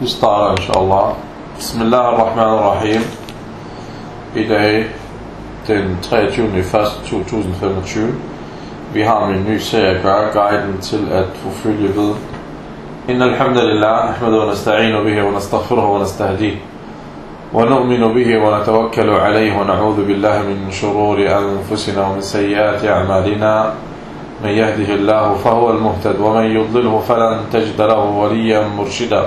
Vi starter inshallah. Bismillah ar-Rahman ar-Rahim. I dag den 23. 1. 2025. Vi har en ny serie at gøre guiden til at forfølge ved. إن الحمد لله نحمده ونستعين به ونستغفره ونستهديه ونؤمن به ونتوكل عليه ونعوذ بالله من شرور أنفسنا ومن سيئات أعمالنا من يهده الله فهو المهتد ومن يضلله فلن تجد له وليا مرشدا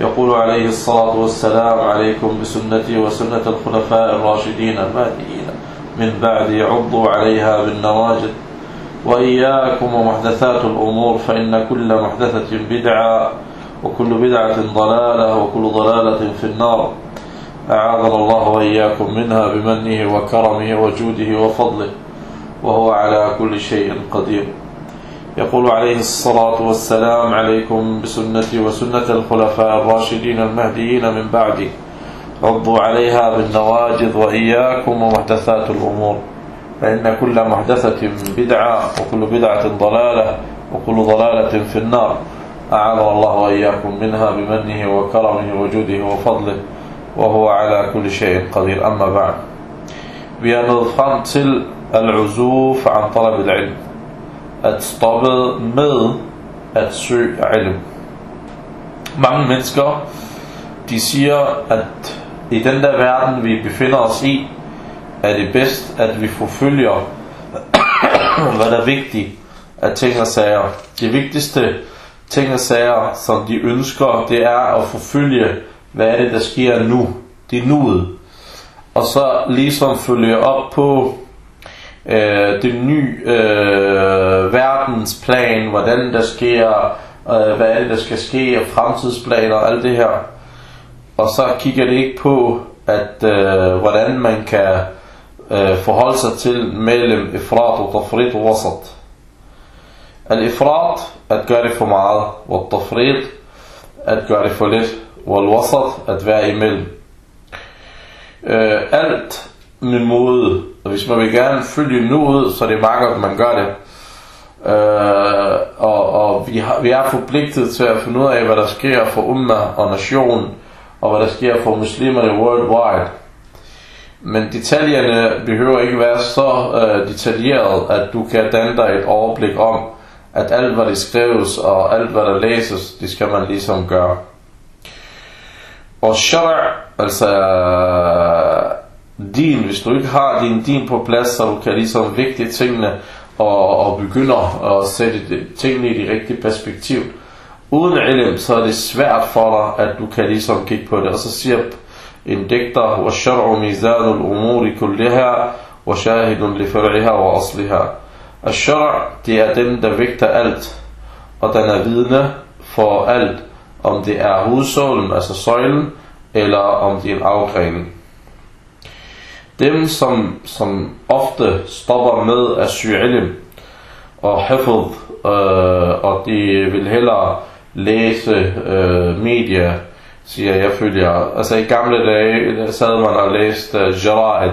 يقول عليه الصلاة والسلام عليكم بسنتي وسنة الخلفاء الراشدين المهديين. من بعد عضوا عليها بالنواجد وإياكم ومحدثات الأمور فإن كل محدثة بدعة وكل بدعة ضلالة وكل ضلالة في النار. أعاذنا الله وإياكم منها بمنه وكرمه وجوده وفضله وهو على كل شيء قدير. يقول عليه الصلاة والسلام عليكم بسنتي وسنة الخلفاء الراشدين المهديين من بعدي. عضوا عليها بالنواجذ وإياكم ومحدثات الأمور. فإن كل محدثة بدعة وكل بدعة ضلالة وكل ضلالة في النار. أعاذنا الله وإياكم منها بمنه وكرمه وجوده وفضله وهو على كل شيء قدير. أما بعد. Frem til al-uzuf an talab al-ilm. At stoppe med at søge ilm. Mange mennesker, de siger, at i den der verden, vi befinder os i, er det bedst, at vi forfølger, hvad der er vigtigt af ting og sager. Det vigtigste ting og sager, som de ønsker, det er at forfølge, hvad er det, der sker nu. Det er nuet. Og så ligesom følge op på øh, det nye øh, verdensplan, hvordan der sker, øh, hvad er det, der skal ske, fremtidsplaner og alt det her. Og så kigger det ikke på, at øh, hvordan man kan øh, forholde sig til mellem ifrat og tafrit og wasat. Al-ifrat, at gøre det for meget, og tafrit, at gøre det for lidt, og al-wasat, at være imellem. Øh, alt med mode, og hvis man vil gerne følge nuet, så er det meget godt, at man gør det. Øh, og og vi, har, vi er forpligtet til at finde ud af, hvad der sker for umma og nation, og hvad der sker for muslimerne worldwide. Men detaljerne behøver ikke være så øh, detaljeret, at du kan danne dig et overblik om, at alt hvad der skrives og alt hvad der læses, det skal man ligesom gøre. Og shara, altså din, hvis du ikke har din din på plads, så du kan ligesom vigtige tingene og, og begynder at sætte tingene i det rigtige perspektiv. Uden ilm, så er det svært for dig, at du kan ligesom kigge på det. Og så siger en digter, وَالشَّرْعُ مِيزَانُ الْأُمُورِ كُلِّهَا وَشَاهِدٌ لِفَرْعِهَا وَأَصْلِهَا Al-Shara, det er den, der vægter alt, og den er vidne for alt, om det er hovedsålen, altså søjlen, eller om det er en afgrening. Dem, som, som ofte stopper med at syge ilm og hafid, øh, og de vil hellere læse øh, medier, siger jeg følger. Altså i gamle dage sad man og læste øh, uh, jara'id,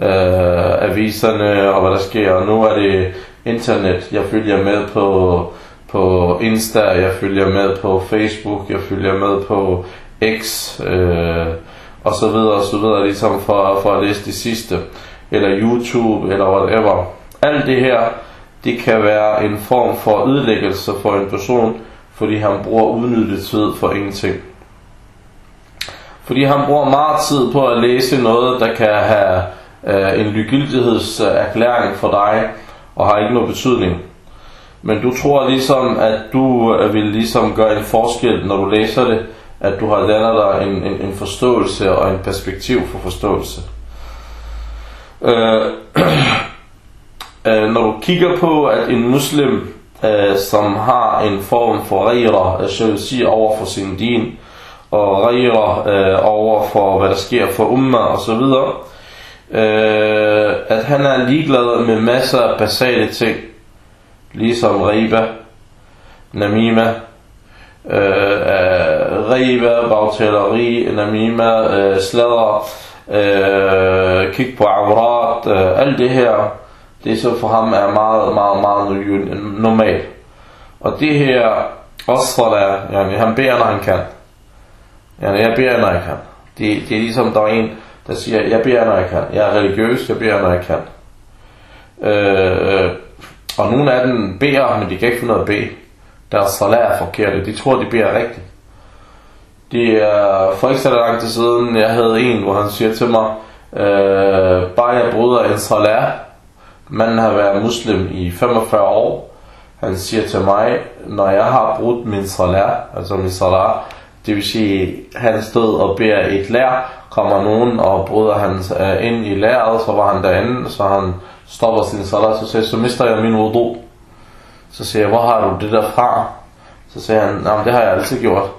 øh, aviserne og hvad der sker, og nu er det internet. Jeg følger med på, på Insta, jeg følger med på Facebook, jeg følger med på X, øh, og så videre og så videre, ligesom for, for at læse det sidste, eller YouTube, eller whatever. Alt det her, det kan være en form for ødelæggelse for en person, fordi han bruger udnyttet tid for ingenting. Fordi han bruger meget tid på at læse noget, der kan have øh, en ligegyldighedserklæring for dig, og har ikke nogen betydning. Men du tror ligesom, at du øh, vil ligesom gøre en forskel, når du læser det, at du har dannet dig en, en, en forståelse og en perspektiv for forståelse. Øh, øh, når du kigger på, at en muslim, øh, som har en form for regler, øh, jeg sige over for sin din, og regler øh, over for, hvad der sker for umma og så videre. Øh, at han er ligeglad med masser af basale ting, ligesom riba, namima, øh, riba, bagtaleri, namima, øh, sladder, øh, kig på avrat, øh, alt det her, det så for ham er meget, meget, meget normalt. Og det her, også yani, han beder, når han kan. Yani, jeg beder, når jeg kan. Det, det er ligesom, der er en, der siger, jeg beder, når jeg kan. Jeg er religiøs, jeg beder, når jeg kan. Øh, og nogle af dem beder, men de kan ikke finde noget at bede. Deres salat er forkert. De tror, de beder rigtigt. Det er for ikke så lang tid siden, jeg havde en, hvor han siger til mig, øh, bare jeg bryder en salat, manden har været muslim i 45 år, han siger til mig, når jeg har brudt min salat, altså min salat, det vil sige, han stod og beder et lær, kommer nogen og bryder han uh, ind i læret, så var han derinde, så han stopper sin salat, så siger så mister jeg min wudu. Så siger jeg, hvor har du det der fra? Så siger han, nej, det har jeg altid gjort.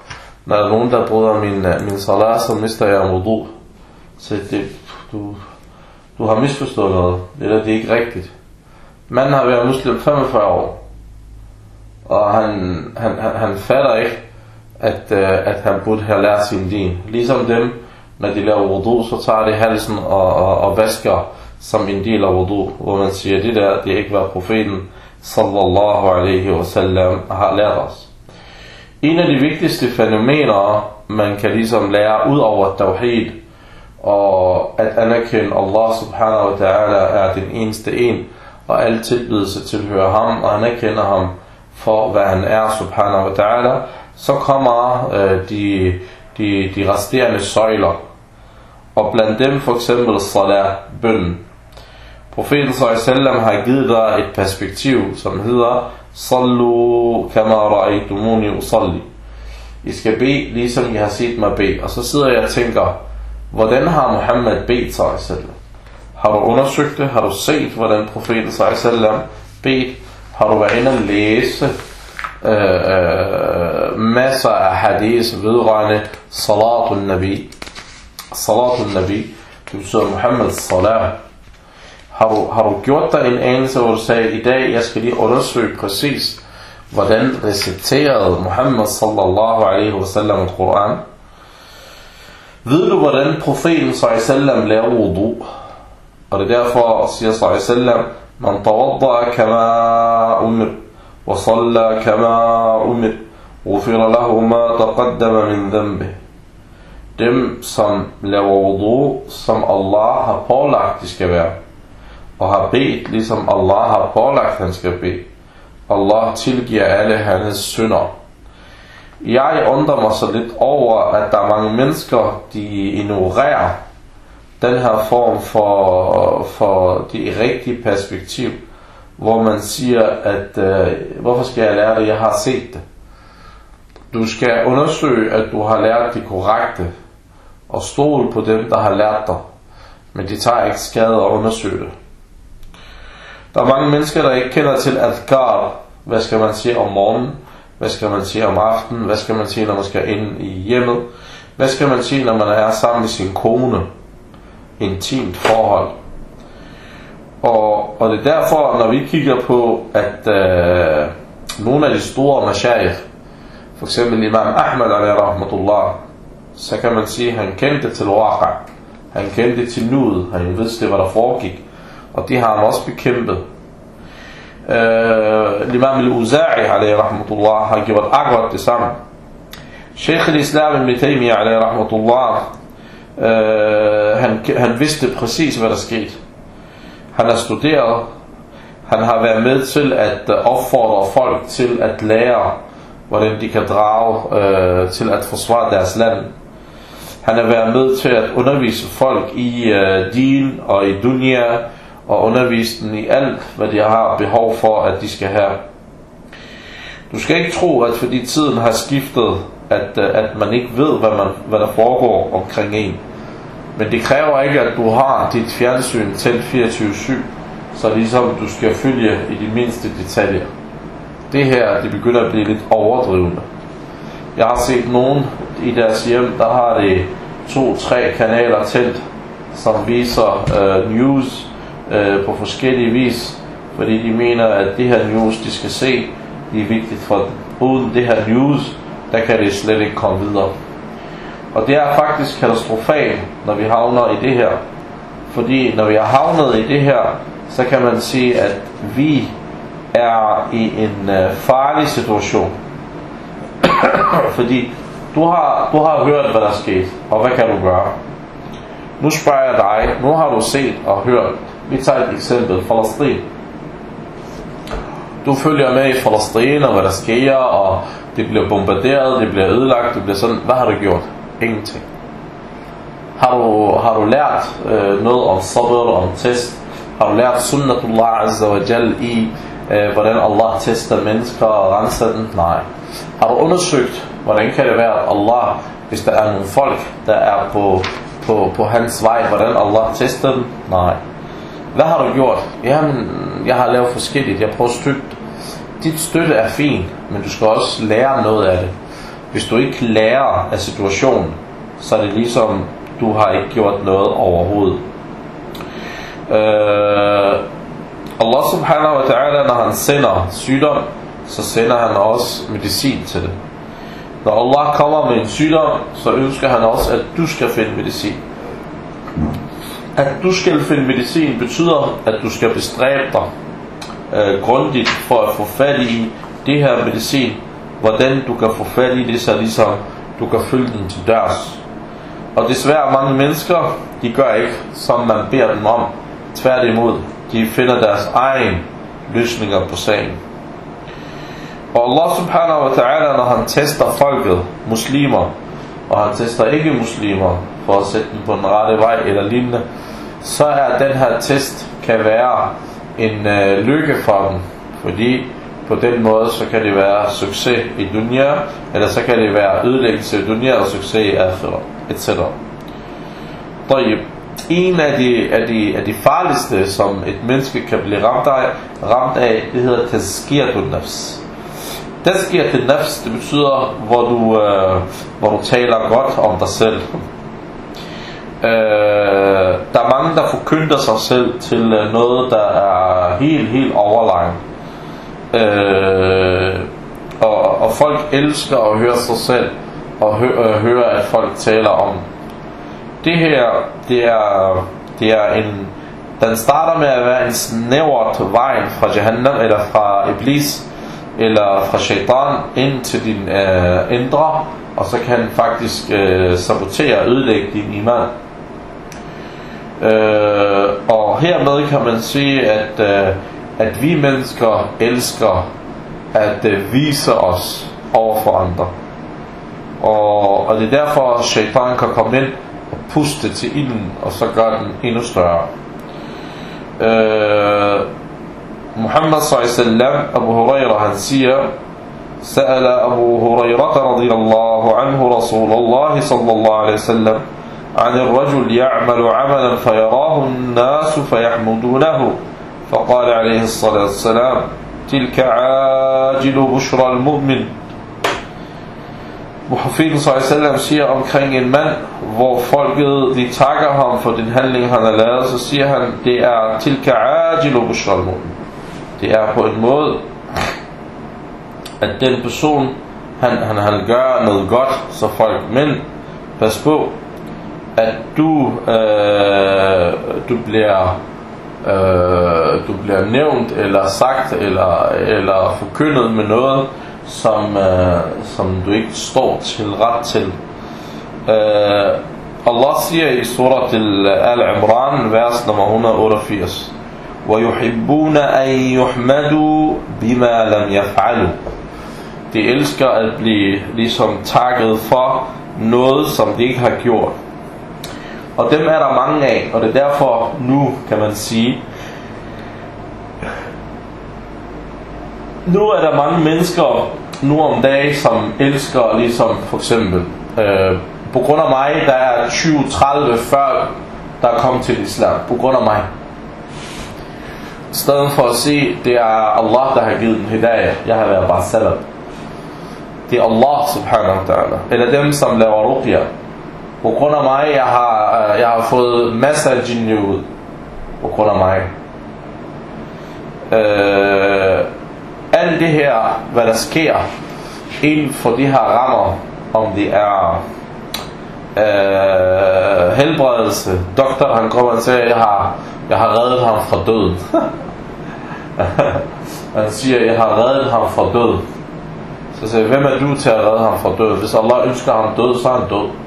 Når der er nogen, der bryder min, øh, min salat, så mister jeg wudu. Så det, du, du har misforstået noget. Det det er ikke rigtigt. Manden har været muslim 45 år. Og han, han, han, han fatter ikke, at, uh, at han burde have lært sin din. Ligesom dem, når de laver wudu, så tager de halsen og, og, og vasker som en del af wudu. Hvor man siger, det der, det er ikke hvad profeten sallallahu alaihi wasallam har lært os. En af de vigtigste fænomener, man kan ligesom lære ud over tawhid, og at anerkende Allah subhanahu wa ta'ala er den eneste en, og al tilbydelse tilhører ham, og anerkender ham for, hvad han er subhanahu wa ta'ala, så kommer øh, de, de, de resterende søjler. Og blandt dem for eksempel salat, bønnen. Profeten sallallahu har givet dig et perspektiv, som hedder Sallu kama ra'aytumuni usalli. I skal bede, ligesom I har set mig bede. Og så sidder jeg og tænker, hvordan har Muhammed bedt sallallahu Har du undersøgt det? Har du set, hvordan profeten sallallahu bedt? Har du været inde og læse øh, øh, masser af hadis vedrørende salatun nabi? Salatun nabi, det betyder Muhammeds salat. Har du, har du gjort dig en anelse, hvor du sagde, i dag jeg skal lige undersøge præcis, hvordan reciterede Muhammad sallallahu alaihi wasallam i Koran? Ved du, hvordan profeten sallallahu laver wudu? Og det er derfor, siger sallallahu man tawadda kama umir, wa salla kama umir, غفر له ما تقدم من ذنبه dem, som laver wudu, som Allah har pålagt, de skal være. Og har bedt, ligesom Allah har pålagt, han skal bede. Allah tilgiver alle hans synder. Jeg undrer mig så lidt over, at der er mange mennesker, de ignorerer den her form for, for det rigtige perspektiv, hvor man siger, at øh, hvorfor skal jeg lære det, jeg har set det. Du skal undersøge, at du har lært det korrekte, og stole på dem, der har lært dig. Men de tager ikke skade og undersøge det. Der er mange mennesker, der ikke kender til adkar. Hvad skal man sige om morgenen? Hvad skal man sige om aftenen? Hvad skal man sige, når man skal ind i hjemmet? Hvad skal man sige, når man er sammen med sin kone? Intimt forhold. Og, og det er derfor, når vi kigger på, at øh, nogle af de store mashayikh, for eksempel Imam Ahmad al-Rahmatullah, så kan man sige, at han kendte til waqa. Han kendte til nuet. Han vidste, hvad der foregik. Og de har han også bekæmpet. Uh, Imam al-Uza'i alaihi rahmatullah har gjort akkurat det samme. Sheikh al-Islam ibn Taymiyyah alaihi rahmatullah uh, han, han vidste præcis hvad der skete. Han har studeret. Han har været med til at opfordre folk til at lære hvordan de kan drage uh, til at forsvare deres land. Han har været med til at undervise folk i uh, din og i dunya og undervise dem i alt, hvad de har behov for, at de skal have. Du skal ikke tro, at fordi tiden har skiftet, at, øh, at man ikke ved, hvad, man, hvad der foregår omkring en. Men det kræver ikke, at du har dit fjernsyn til 24-7, så ligesom du skal følge i de mindste detaljer. Det her, det begynder at blive lidt overdrivende. Jeg har set nogen i deres hjem, der har det to-tre kanaler tændt, som viser øh, news øh, på forskellige vis, fordi de mener, at det her news, de skal se, det er vigtigt for uden det her news, der kan det slet ikke komme videre. Og det er faktisk katastrofalt, når vi havner i det her. Fordi når vi har havnet i det her, så kan man sige, at vi er i en øh, farlig situation. Fordi du har, du har hørt, hvad der er sket, og hvad kan du gøre? Nu spørger jeg dig, nu har du set og hørt. Vi tager et eksempel, Falastin. Du følger med i Falastin og hvad der sker, og det bliver bombarderet, det bliver ødelagt, det bliver sådan. Hvad har du gjort? Ingenting. Har du, har du lært øh, noget om sabr, om test? Har du lært sunnatullah azza wa jal i, øh, hvordan Allah tester mennesker og renser dem? Nej. Har du undersøgt, hvordan kan det være, at Allah, hvis der er nogle folk, der er på, på, på hans vej, hvordan Allah tester dem? Nej. Hvad har du gjort? Jamen, jeg har lavet forskelligt. Jeg prøver støtte. Dit støtte er fint, men du skal også lære noget af det. Hvis du ikke lærer af situationen, så er det ligesom, du har ikke gjort noget overhovedet. Øh, Allah subhanahu wa ta'ala, når han sender sygdom, så sender han også medicin til det. Når Allah kommer med en sygdom, så ønsker han også, at du skal finde medicin. At du skal finde medicin betyder, at du skal bestræbe dig øh, grundigt for at få fat i det her medicin. Hvordan du kan få fat i det, så ligesom du kan følge den til dørs. Og desværre mange mennesker, de gør ikke, som man beder dem om. Tværtimod, de finder deres egen løsninger på sagen. Og Allah subhanahu wa ta'ala, når han tester folket, muslimer, og han tester ikke muslimer, for at sætte dem på den rette vej eller lignende, så er den her test kan være en øh, lykke for dem, fordi på den måde så kan det være succes i dunya, eller så kan det være ødelæggelse i dunya og succes i akhira, etc. طيب. En af de, af, de, af de farligste, som et menneske kan blive ramt af, ramt af det hedder tazkiyatun nafs. Tazkiyatun nafs, det betyder, hvor du, øh, hvor du taler godt om dig selv. Øh, der er mange, der forkynder sig selv til øh, noget, der er helt, helt overlegnet. Øh, og, og folk elsker at høre sig selv og hø, øh, høre, at folk taler om. Det her, det er, det er en, den starter med at være en snævert vej fra Jahannam, eller fra Iblis, eller fra Shaitan, ind til din øh, indre, og så kan han faktisk øh, sabotere og ødelægge din iman. Øh, og hermed kan man sige, at, øh, at vi mennesker elsker at øh, vise os over for andre. Og, og det er derfor, at shaitan kan komme ind og puste til ilden, og så gør den endnu større. Øh, Muhammad sallallahu Abu Huraira han siger, سأل أبو هريرة رضي الله عنه رسول الله صلى الله عليه وسلم عن الرجل يعمل عملا فيراه الناس فيحمدونه فقال عليه الصلاة والسلام تلك عاجل بشرى المؤمن Profeten sallam siger omkring en mand, hvor folket de takker ham for den handling han har lavet, så siger han, det er tilka ajilu bushral Det er på en måde, at den person, han, han, han gør noget godt, så folk, men pas på, at du, øh, du bliver øh, du bliver nævnt eller sagt eller, eller forkyndet med noget som, øh, som du ikke står til ret til øh, Allah siger i surat Al-Imran vers nummer 188 وَيُحِبُّونَ أَن يُحْمَدُوا بِمَا لَمْ يَفْعَلُوا De elsker at blive ligesom takket for noget, som de ikke har gjort. Og dem er der mange af, og det er derfor nu, kan man sige, nu er der mange mennesker nu om dagen, som elsker ligesom for eksempel, øh, på grund af mig, der er 20-30 40, der er kommet til islam, på grund af mig. I stedet for at se, det er Allah, der har givet den hidayah, jeg har været bare salab. Det er Allah subhanahu wa ta'ala. Eller dem, som laver ruqya. På grund af mig, jeg har, øh, jeg har fået masser af jinni ud. På grund af mig. Øh, alt det her, hvad der sker inden for de her rammer, om det er øh, helbredelse. Doktor, han kommer og siger, jeg har, jeg har reddet ham fra døden. han siger, jeg har reddet ham fra døden. Så siger jeg, hvem er du til at redde ham fra døden? Hvis Allah ønsker ham død, så er han død.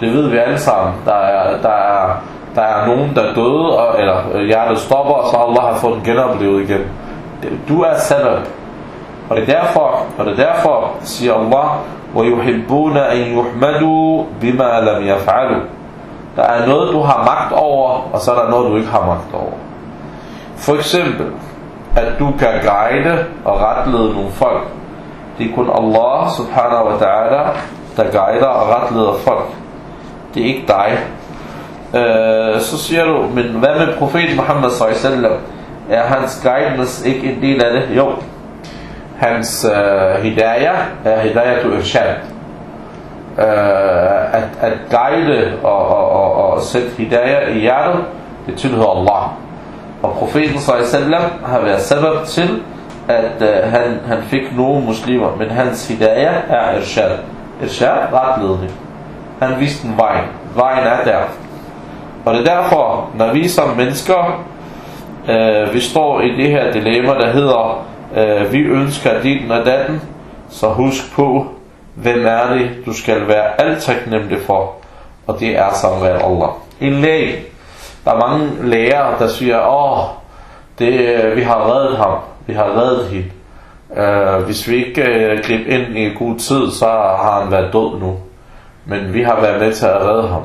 Det ved vi alle sammen. Der er, der er, der er nogen, der døde, og, eller hjertet stopper, og så Allah har fået den genoplevet igen. Du er sabab. Og det er derfor, og det er derfor siger Allah, وَيُحِبُّونَ أَن يُحْمَدُوا بِمَا لَمْ يَفْعَلُوا Der er noget, du har magt over, og så er der noget, du ikke har magt over. For eksempel, at du kan guide og retlede nogle folk. Det er kun Allah subhanahu wa ta'ala, der guider og retleder folk. Det er ikke dig. Øh, så siger du, men hvad med profeten Muhammad sallallahu Er hans guidance ikke en del af det? Jo, hans øh, hidayah er hidayah to irshad. Uh, at, at guide og, og, og, og sætte hidayah i hjertet, det tilhører Allah. Og profeten sallallahu har været sabab til, at uh, han, han fik nogle muslimer, men hans hidayah er irshad. Irshad, retledning. Han viste en vej. Vejen er der. Og det er derfor, når vi som mennesker, øh, vi står i det her dilemma, der hedder, øh, vi ønsker din og datten, så husk på, hvem er det, du skal være alt taknemmelig for, og det er sammen med Allah. En læge, der er mange læger, der siger, åh, det, øh, vi har reddet ham, vi har reddet hende. Øh, hvis vi ikke øh, greb ind i god tid, så har han været død nu. Men vi har været med til at redde ham.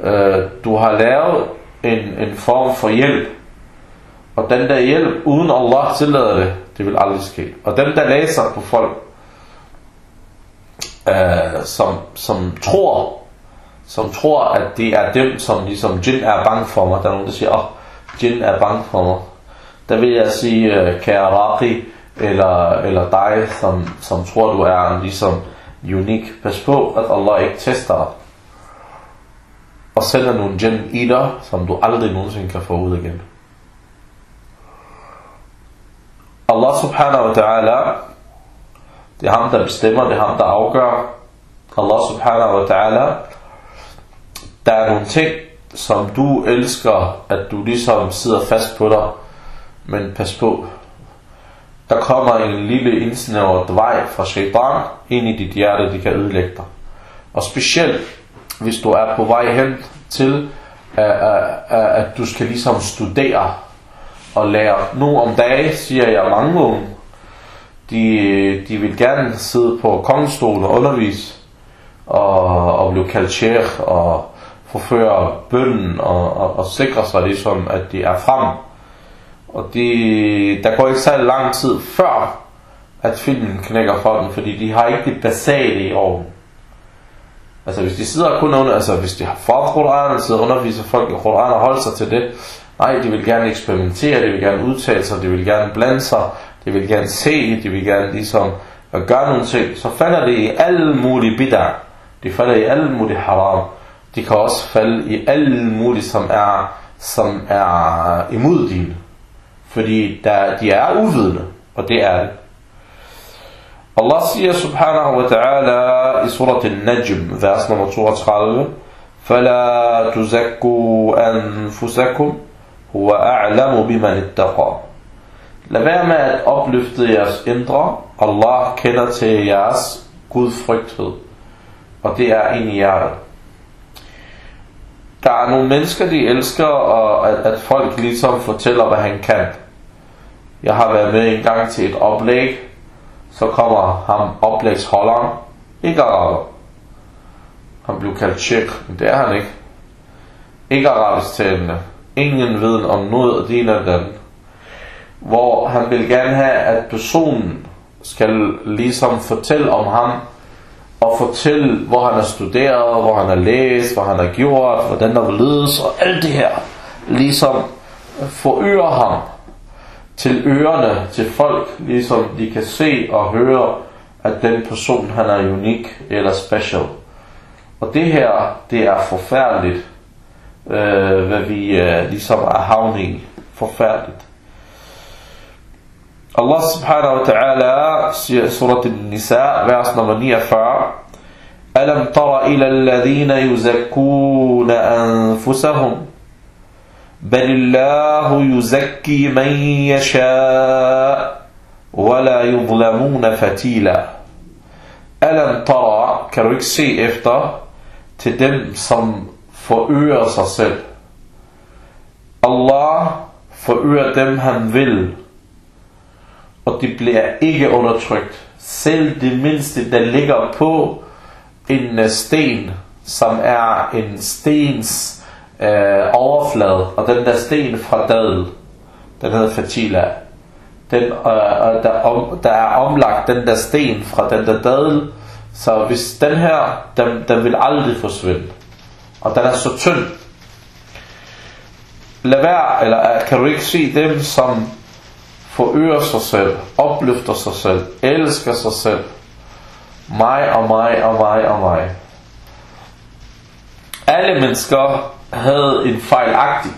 Øh, du har lavet en, en form for hjælp, og den der hjælp, uden Allah tillader det, det vil aldrig ske. Og dem der læser på folk, øh, som, som tror, som tror, at det er dem, som ligesom jinn er bange for mig. Der er nogen, der siger, åh, oh, jinn er bange for mig. Der vil jeg sige, øh, kære Raqi, eller, eller dig, som, som tror, du er en ligesom unik. Pas på, at Allah ikke tester dig. Og sender nogle jinn i dig, som du aldrig nogensinde kan få ud igen. Allah subhanahu wa ta'ala, det er ham, der bestemmer, det er ham, der afgør. Allah subhanahu wa ta'ala, der er nogle ting, som du elsker, at du ligesom sidder fast på dig. Men pas på, der kommer en lille indsnævret vej fra shaitan ind i dit hjerte, de kan ødelægge dig. Og specielt, hvis du er på vej hen til, at, at, at du skal ligesom studere og lære. Nu om dage siger jeg mange unge, de, de vil gerne sidde på kongestolen og undervise, og, og blive kaldt sheikh, og forføre bønden, og, og, og sikre sig ligesom, at de er frem. Og de, der går ikke så lang tid før, at filmen knækker for dem, fordi de har ikke det basale i orden. Altså hvis de sidder kun under, altså hvis de har fået Koran, og sidder og underviser folk i Quran og holder sig til det, Nej, de vil gerne eksperimentere, de vil gerne udtale sig, de vil gerne blande sig, de vil gerne se, de vil gerne ligesom gøre nogle ting. Så falder det i alle mulige bidder. De falder i alle mulige haram. De kan også falde i alle mulige, som er, som er imod din. Fordi der, de er uvidende, og det er det. Allah siger subhanahu wa ta'ala i surat al-Najm, vers nummer 32, فَلَا تُزَكُّوا أَنفُسَكُمْ huwa a'lamu biman ittaqa. Lad være med at opløfte jeres indre. Allah kender til jeres gudfrygthed. Og det er ind i hjertet. Der er nogle mennesker, de elsker, og at, at folk ligesom fortæller, hvad han kan. Jeg har været med en gang til et oplæg. Så kommer ham oplægsholderen. Ikke araber. Han blev kaldt tjek, men det er han ikke. Ikke arabisk talende ingen viden om noget af din af den. Hvor han vil gerne have, at personen skal ligesom fortælle om ham, og fortælle, hvor han har studeret, hvor han har læst, hvad han har gjort, hvordan der vil ledes, og alt det her. Ligesom forøger ham til ørerne til folk, ligesom de kan se og høre, at den person han er unik eller special. Og det her, det er forfærdeligt, øh, hvad vi øh, ligesom er havnet i. Forfærdeligt. Allah subhanahu wa ta'ala siger surat al-Nisa, vers nummer 49. Alam tara ila alladhina yuzakkuna anfusahum بل الله يزكي من يشاء ولا يظلمون فتيلا ألم ترى kan du ikke se efter til dem som forøger sig selv Allah forøger dem han vil og de bliver ikke undertrykt selv det mindste der ligger på en sten som er en stens øh, overflade, og den der sten fra dadel, den hedder fatila. Den, øh, der, om, der er omlagt den der sten fra den der dadel, så hvis den her, den, den vil aldrig forsvinde. Og den er så tynd. Lad være, eller øh, kan du ikke se dem, som forøger sig selv, opløfter sig selv, elsker sig selv. Mig og mig og mig og mig. Alle mennesker havde en fejlagtig.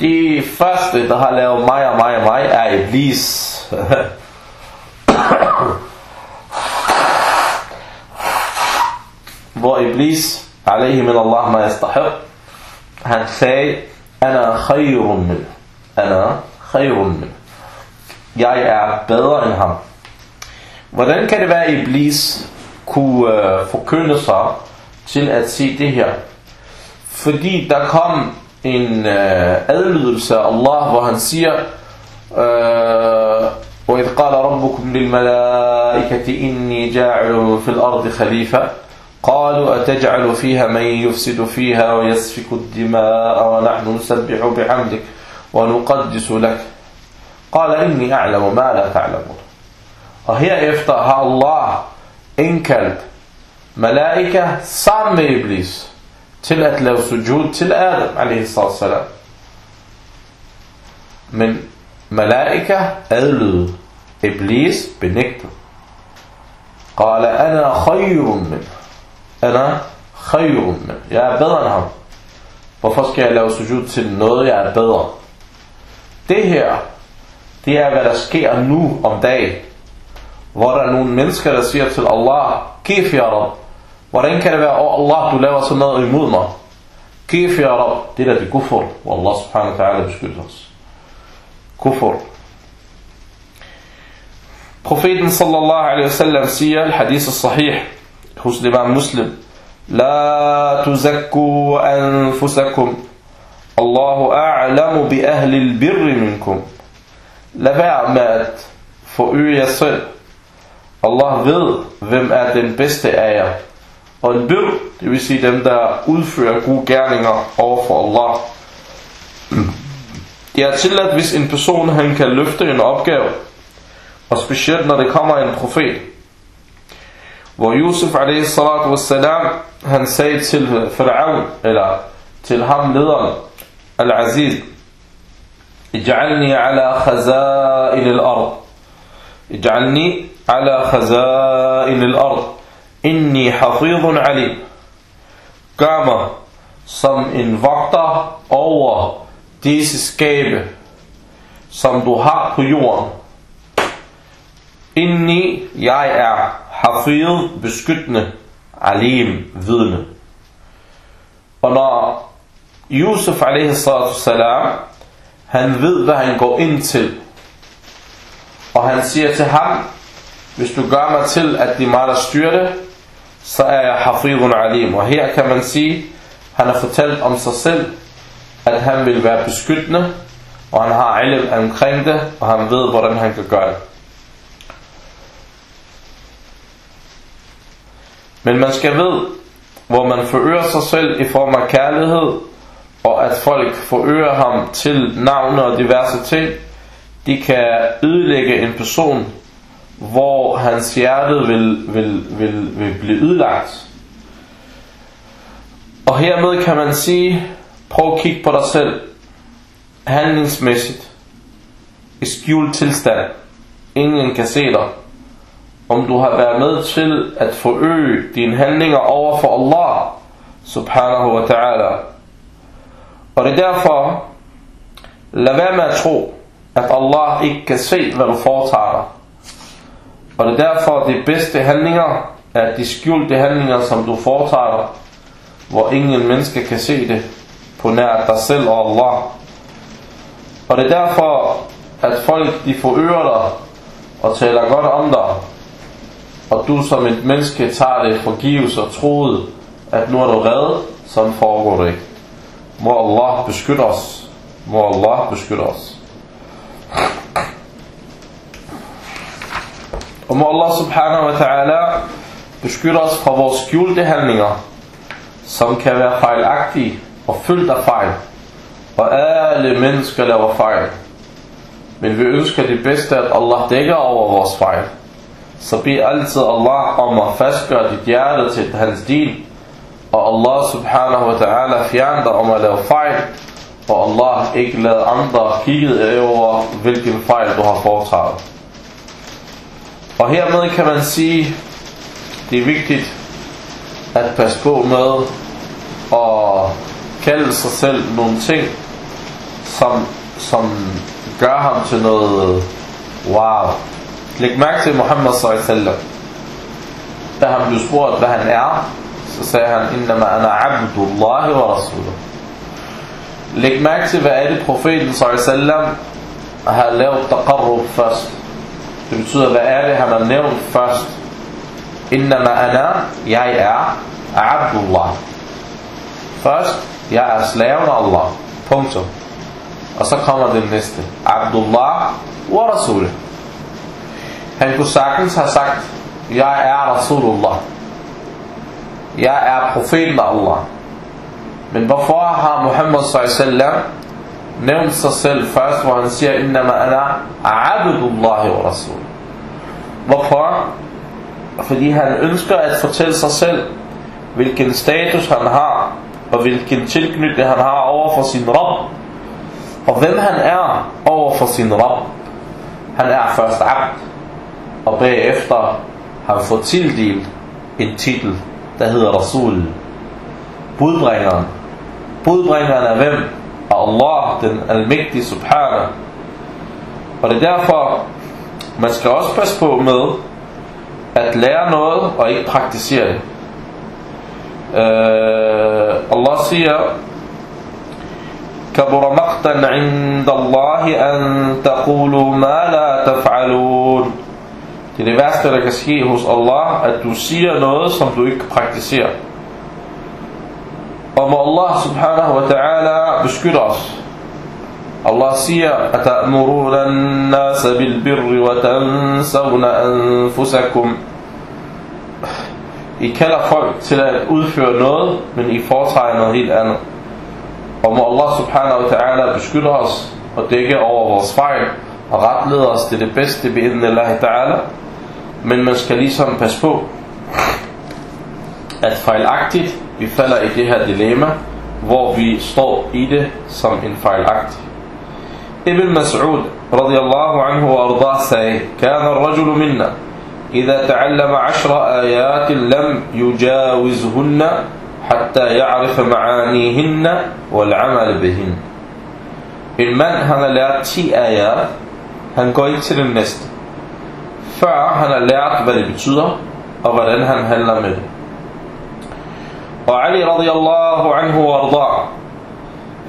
De første, der har lavet mig og mig og mig, er Iblis. Hvor Iblis, alaihi min Allah ma yastahib, han sagde, Ana khayrun min. Ana khayrun min. Jeg er bedre end ham. Hvordan kan det være, at Iblis kunne øh, forkynde sig til at sige det her? Fordi der kom en øh, adlydelse af Allah, hvor han siger, øh, وإذ قال ربكم للملائكة إني جاعل في الأرض خليفة قالوا أتجعل فيها من يفسد فيها ويسفك الدماء ونحن نسبح بحمدك ونقدس لك قال إني أعلم ما لا تعلمون Og herefter har Allah indkaldt malaika sammen med til at lave sujud til Adam a.s. Men malaika adlød Iblis benægtede. قال أنا خير من أنا خير من Jeg er bedre end ham. Hvorfor skal jeg lave sujud til noget, jeg er bedre? Det her, det er hvad der sker nu om dagen. Hvor der er nogle mennesker, der siger til Allah, Kif ya Rab, Hvordan kan det være, oh Allah, du laver sådan noget imod mig? Kif ya Rab, det er der det kufur, hvor Allah subhanahu wa ta'ala beskytter os. Kufur. Profeten sallallahu alaihi wasallam siger, hadith sahih hos imam muslim, La tuzakku anfusakum, Allahu a'lamu bi ahli al-birri minkum. Lad være med at forøge jer selv. Allah ved, hvem er den bedste af jer. Og en bir, det vil sige dem, der udfører gode gerninger over for Allah. Det er tilladt, hvis en person han kan løfte en opgave, og specielt når det kommer en profet. Hvor Yusuf a.s. han sagde til Fir'aun, eller til ham lederen, Al-Aziz, اجعلني على خزائن الأرض اجعلني على خزائن الأرض Inni hafidun alim. Gør mig som en vogter over disse skabe, som du har på jorden. Inni, jeg er hafid, beskyttende, alim, vidne. Og når Yusuf a.s. han ved, hvad han går ind til, og han siger til ham, hvis du gør mig til, at det er mig, der styrer det, så er jeg hafidun alim. Og her kan man sige, han har fortalt om sig selv, at han vil være beskyttende, og han har ilm omkring det, og han ved, hvordan han kan gøre det. Men man skal vide, hvor man forøger sig selv i form af kærlighed, og at folk forøger ham til navne og diverse ting, de kan ødelægge en person, hvor hans hjerte vil, vil, vil, vil blive ødelagt. Og hermed kan man sige, prøv at kigge på dig selv, handlingsmæssigt, i skjult tilstand. Ingen kan se dig. om du har været med til at forøge dine handlinger over for Allah subhanahu wa ta'ala. Og det er derfor, lad være med at tro, at Allah ikke kan se, hvad du foretager dig. Og det er derfor, de bedste handlinger er de skjulte handlinger, som du foretager hvor ingen menneske kan se det på nær dig selv og Allah. Og det er derfor, at folk de forøger dig og taler godt om dig, og du som et menneske tager det forgives og troet, at nu er du reddet, som foregår det ikke. Må Allah beskytte os. Må Allah beskytte os. Og må Allah subhanahu wa ta'ala beskytte os fra vores skjulte handlinger, som kan være fejlagtige og fyldt af fejl. Og alle mennesker laver fejl. Men vi ønsker det bedste, at Allah dækker over vores fejl. Så bed altid Allah om at fastgøre dit hjerte til hans din. Og Allah subhanahu wa ta'ala fjerne dig om at lave fejl. Og Allah ikke lade andre kigge over, hvilken fejl du har foretaget. Og hermed kan man sige, det er vigtigt at passe på med at kalde sig selv nogle ting, som, som gør ham til noget wow. Læg mærke til Muhammad sallallahu Da han blev spurgt, hvad han er, så sagde han, Innama ana abdullahi wa rasuluh. Læg mærke til, hvad er det profeten sallallahu har lavet taqarrub først. Det betyder, hvad er det, han har nævnt først? Innama ana, jeg er abdullah. Først, jeg er slaven af Allah. Punktum. Og så kommer det næste. Abdullah wa Rasul. Han kunne sagtens have sagt, jeg er Rasulullah. Jeg er profeten af Allah. Men hvorfor har Muhammad sallallahu alaihi nævnt sig selv først, hvor han siger, Innama ana abdullahi wa Rasul. Hvorfor? Fordi han ønsker at fortælle sig selv, hvilken status han har, og hvilken tilknytning han har over for sin Rab. og hvem han er over for sin Rab. Han er først abd, og bagefter har han fået tildelt en titel, der hedder Rasul. Budbringeren. Budbringeren er hvem? Af Allah, den almægtige subhanahu. Og det er derfor, man skal også passe på med at lære noget og ikke praktisere det. Uh, Allah siger, كبر مقتا عند الله أن تقولوا ما لا تفعلون Det er det værste, der kan ske hos Allah, at du siger noget, som du ikke praktiserer. Og må Allah subhanahu wa ta'ala beskytte os. Allah siger, أَتَأْمُرُونَ النَّاسَ بِالْبِرِّ وَتَنْسَوْنَ أَنفُسَكُمْ I kalder folk til at udføre noget, men I foretager noget helt andet. Og må Allah subhanahu wa ta'ala beskytte os og dække over vores fejl og retlede os til det bedste ved Allah ta'ala. Men man skal ligesom passe på, at fejlagtigt vi falder i det her dilemma, hvor vi står i det som en fejlagtig. Ibn Mas'ud radiyallahu anhu wa ardah sagde, كان الرجل منا إذا تعلم عشر آيات لم يجاوزهن حتى يعرف معانيهن والعمل بهن En mand, han har lært 10 ayat, han går ikke til den næste, før han har lært, hvad det betyder, og hvordan han handler med det. Og Ali radiyallahu anhu warda,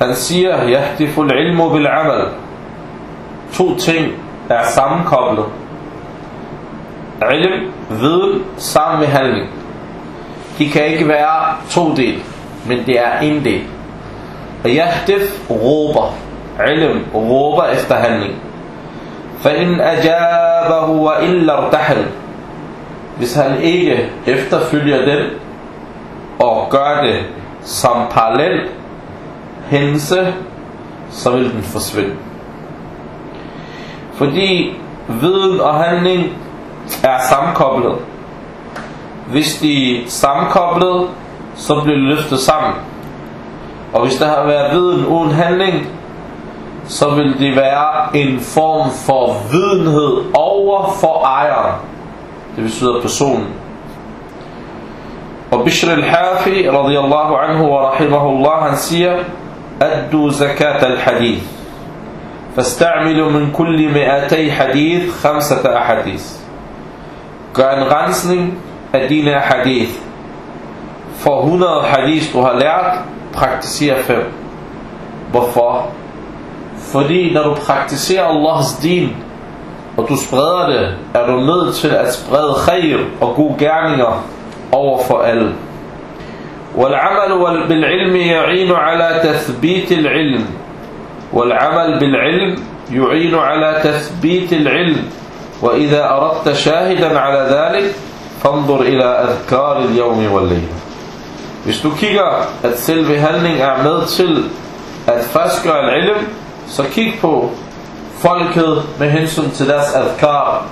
han siger, yahtifu al-ilmu bil-amal. To ting er sammenkoblet. Ilm, viden, sammen med handling. De kan ikke være to del, men det er en del. Og yahtif råber. Ilm råber efter handling. فإن أجابه وإلا ارتحل Hvis han ikke efterfølger den og gør det som parallel hændelse, så vil den forsvinde. Fordi viden og handling er sammenkoblet. Hvis de er sammenkoblet, så bliver det løftet sammen. Og hvis der har været viden uden handling, så vil det være en form for videnhed over for ejeren. Det betyder personen. Bishr al-Hafi, radiyallahu anhu wa rahimahullah, han siger, Addu zakat al-hadith. فاستعملوا من كل 200 حديث خمسة أحاديث Gør en rensning af dine hadith. For 100 hadith du har lært, praktiser 5. Hvorfor? Fordi når du praktiserer Allahs din, og du spreder det, er du nødt til at sprede khair og gode gerninger over for alle. والعمل بالعلم يعين على تثبيت العلم والعمل بالعلم يعين على تثبيت العلم وإذا أردت شاهدا على ذلك فانظر إلى أذكار اليوم والليلة Hvis du kigger, at selve handling er med til at fastgøre en ilm, så kig på folket med hensyn til deres adkar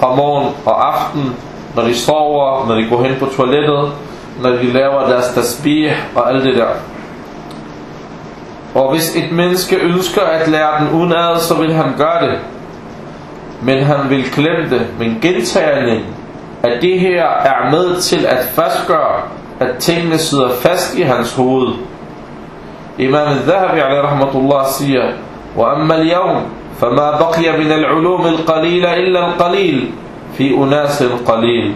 fra morgen og aften, når de sover, når de går hen på toilettet, når de laver deres tasbih og alt det der. Og hvis et menneske ønsker at lære den udenad, så vil han gøre det. Men han vil glemme det. Men gentagning af det her er med til at fastgøre, at tingene sidder fast i hans hoved. Imam al-Dhahabi عليه رحمة الله siger, وأما اليوم فما بقي من العلوم القليلة إلا القليل في أناس قليل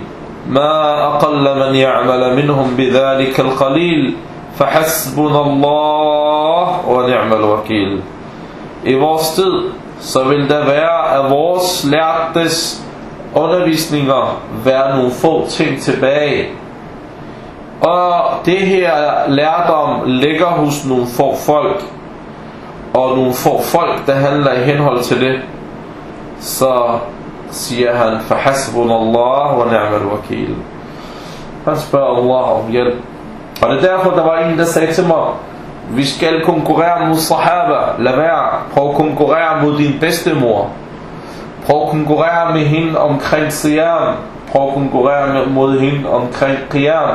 ما أقل من يعمل منهم بذلك القليل فحسبنا الله ونعم الوكيل I vores tid, så vil der være af vores lærtes undervisninger være nogle få ting tilbage. Og det her lærdom ligger hos nogle få folk, og nogle få folk, der handler i henhold til det, så siger han, Fahasbunallah wa ni'mal wakil. Han spørger Allah om hjælp. Og det er derfor, der var en, der sagde til mig, vi skal konkurrere mod sahaba. Lad være. Prøv at konkurrere mod din bedstemor. Prøv at konkurrere med hende omkring siyam. Prøv at konkurrere mod hende omkring qiyam.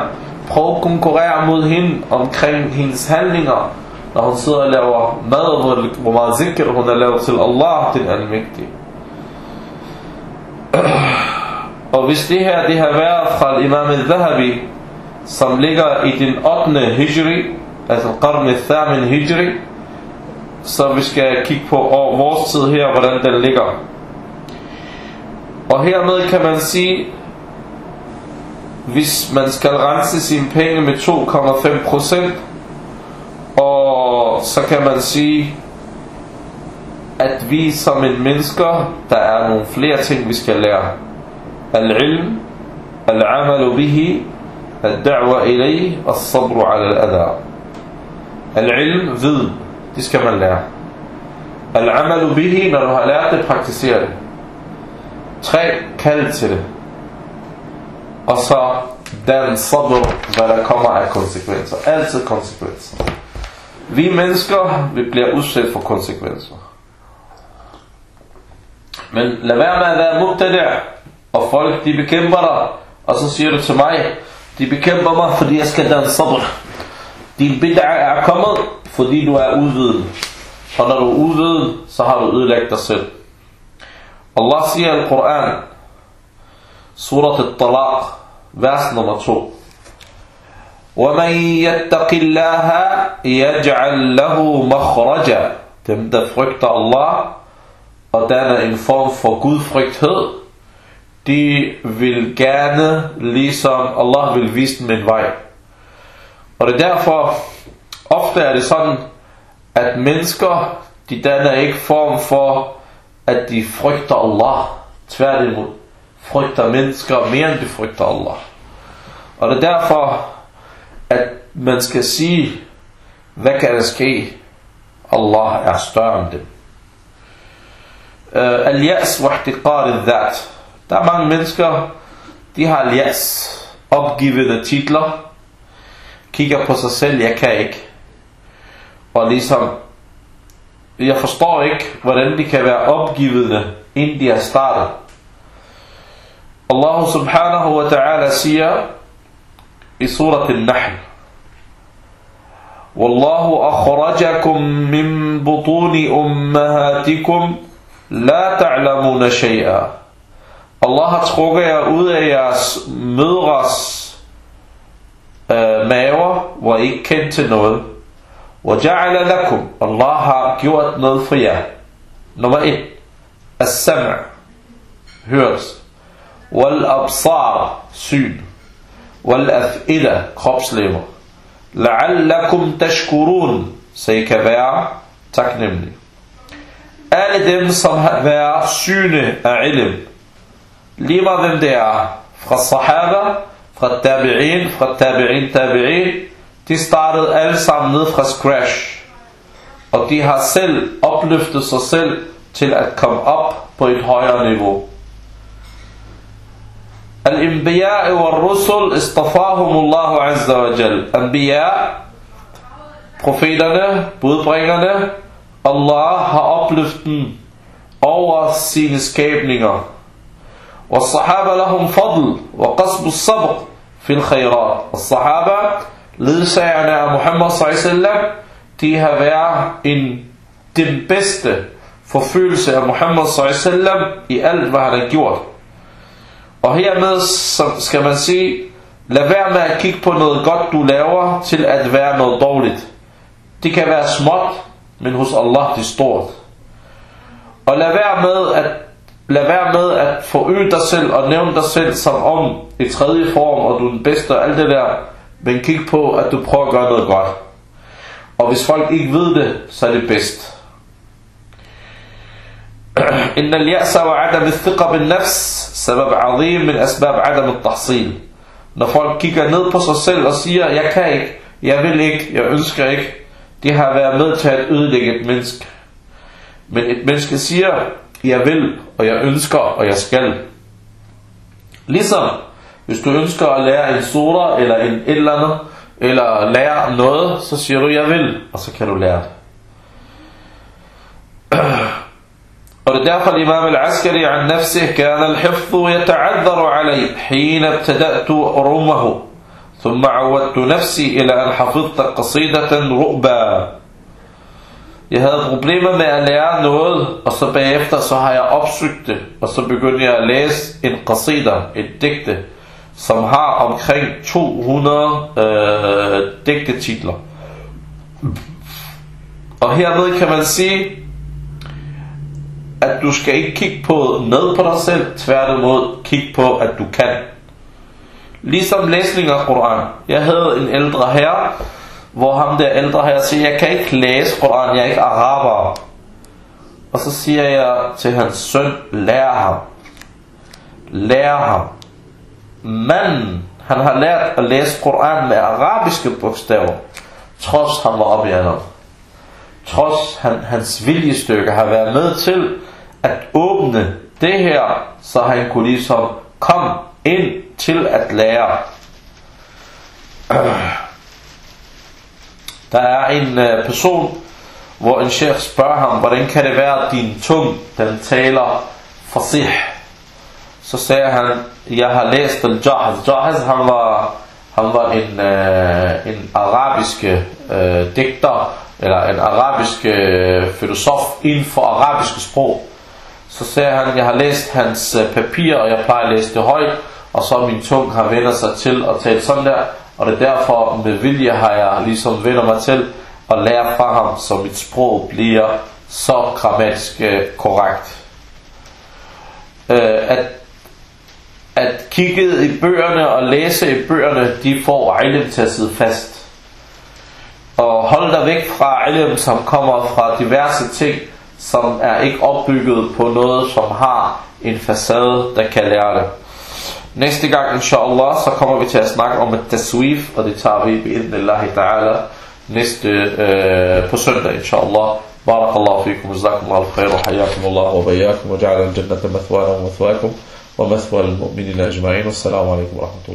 Prøv at konkurrere mod hende omkring hendes handlinger. Når hun sidder og laver mad, hvor meget zikr hun har lavet til Allah, den almægtige. Og hvis det her det har været fra imam al-Zahabi, som ligger i den 8. hijri, altså qarn al-thamin hijri, så vi skal kigge på vores tid her, hvordan den ligger. Og hermed kan man sige, hvis man skal rense sine penge med 2,5%, og så kan man sige, at vi som en mennesker, der er nogle flere ting, vi skal lære. العلم العمل به الدعوة إليه الصبر على الأذى العلم vid, det skal man lære. العمل به når du har lært det, praktiserer det. Tre, kald til det. Og så den sabr, hvad der kommer af konsekvenser. Altid konsekvenser. Vi mennesker, vi bliver udsat for konsekvenser. Men lad være med at være mubtada' og folk de bekæmper dig, og så siger du til mig, de bekæmper mig, fordi jeg skal danne sabr. Din bid'a er kommet, fordi du er udviden. Og når du er udviden, så har du ødelagt dig selv. Allah siger i Koran, surat al-Talaq, vers nummer 2. وَمَنْ يَتَّقِ اللَّهَ يَجْعَلْ لَهُ مَخْرَجًا Dem, der frygter Allah, og danner en form for gudfrygthed, de vil gerne, ligesom Allah vil vise dem en vej. Og det er derfor, ofte er det sådan, at mennesker, de danner ikke form for, at de frygter Allah. Tværtimod, frygter mennesker mere end de frygter Allah. Og det er derfor, at man skal sige, hvad kan der ske? Allah er større end dem. Uh, al-yas wa ihtiqar al-dhat. Der er mange mennesker, de har al-yas, opgivende titler, kigger på sig selv, jeg kan ikke. Og ligesom, jeg forstår ikke, hvordan de kan være opgivende, inden de har startet. Allah subhanahu wa ta'ala siger i surat al-Nahl, والله أخرجكم من بطون أمهاتكم لا تعلمون شيئا Allah har trukket jer ud af jeres mødres øh, maver, hvor I ikke kendte til noget. وَجَعَلَ لَكُمْ Allah har gjort noget for jer. Nummer 1. As-sam' hørelse. Wal-absar syn. Wal-af'ida kropslemmer. لَعَلَّكُمْ تَشْكُرُونَ Så I kan være taknemmelige. Alle dem, som har været syne af ilm, lige meget hvem det er, fra sahaba, fra tabi'in, fra tabi'in, tabi'in, de startede alle sammen ned fra scratch. Og de har selv opløftet sig selv til at komme op på et højere niveau. Al-Imbiya wal-Rusul istafahum Allah Azza wa Jal. Anbiya, profeterne, budbringerne, Allah har opløftet over sine skabninger. والصحابة لهم فضل وقصب الصبر في الخيرات الصحابة ledsagerne af Muhammad sallallahu de har været en den bedste forfølgelse af Muhammad sallallahu i alt hvad han har gjort. Og hermed så skal man sige, lad være med at kigge på noget godt du laver til at være noget dårligt. Det kan være småt, men hos Allah det er stort. Og lad være med at lad være med at forøge dig selv og nævne dig selv som om i tredje form, og du er den bedste og alt det der. Men kig på, at du prøver at gøre noget godt. Og hvis folk ikke ved det, så er det bedst. إن اليأس وعدم الثقة بالنفس سبب عظيم من أسباب عدم التحصيل Når folk kigger ned på sig selv og siger, jeg kan ikke, jeg vil ikke, jeg ønsker ikke, de har været med til at ødelægge et menneske. Men et menneske siger, jeg vil, og jeg ønsker, og jeg skal. Ligesom, hvis du ønsker at lære en sura, eller en et eller andet, eller lære noget, så siger du, jeg vil, og så kan du lære det. Og det er derfor الإمام العسكري عن نفسه كان الحفظ يتعذر علي حين ابتدأت أرمه ثم عودت نفسي إلى أن حفظت قصيدة رؤبا jeg havde problemer med at lære noget, og så bagefter så har jeg opsøgt det, og så begyndte jeg at læse en qasida, et digte, som har omkring 200 øh, digtetitler. Og hermed kan man sige, at du skal ikke kigge på ned på dig selv, tværtimod kigge på, at du kan. Ligesom læsning af Koran. Jeg havde en ældre herre, hvor ham der ældre her siger, jeg kan ikke læse Koran, jeg er ikke araber. Og så siger jeg til hans søn, lær ham. Lær ham. Men han har lært at læse Koran med arabiske bogstaver, trods han var oppe i alderen. Trods han, hans viljestykke har været med til at åbne det her, så han kunne ligesom komme ind til at lære. Der er en øh, person, hvor en chef spørger ham, hvordan kan det være, at din tung, den taler fasih? Så sagde han, jeg har læst al-Jahaz. Jahaz, han var, han var en, øh, en arabisk øh, digter, eller en arabisk øh, filosof inden for arabiske sprog. Så sagde han, jeg har læst hans øh, papir, og jeg plejer at læse det højt, og så min tung har vendt sig til at tale sådan der, og det er derfor med vilje har jeg ligesom vender mig til at lære fra ham, så mit sprog bliver så grammatisk øh, korrekt. Øh, at, at kigge i bøgerne og læse i bøgerne, de får ilm til at sidde fast. Og hold dig væk fra ilm, som kommer fra diverse ting, som er ikke opbygget på noget, som har en facade, der kan lære det. Næste gang, inshallah, så kommer vi til at snakke om et taswif, og det tager vi bi'idnillahi ta'ala. Næste øh, på søndag, inshallah. بارك الله فيكم وجزاكم الله الخير وحياكم الله وبياكم وجعل الجنة مثوانا ومثواكم ومثوى المؤمنين أجمعين والسلام عليكم ورحمة الله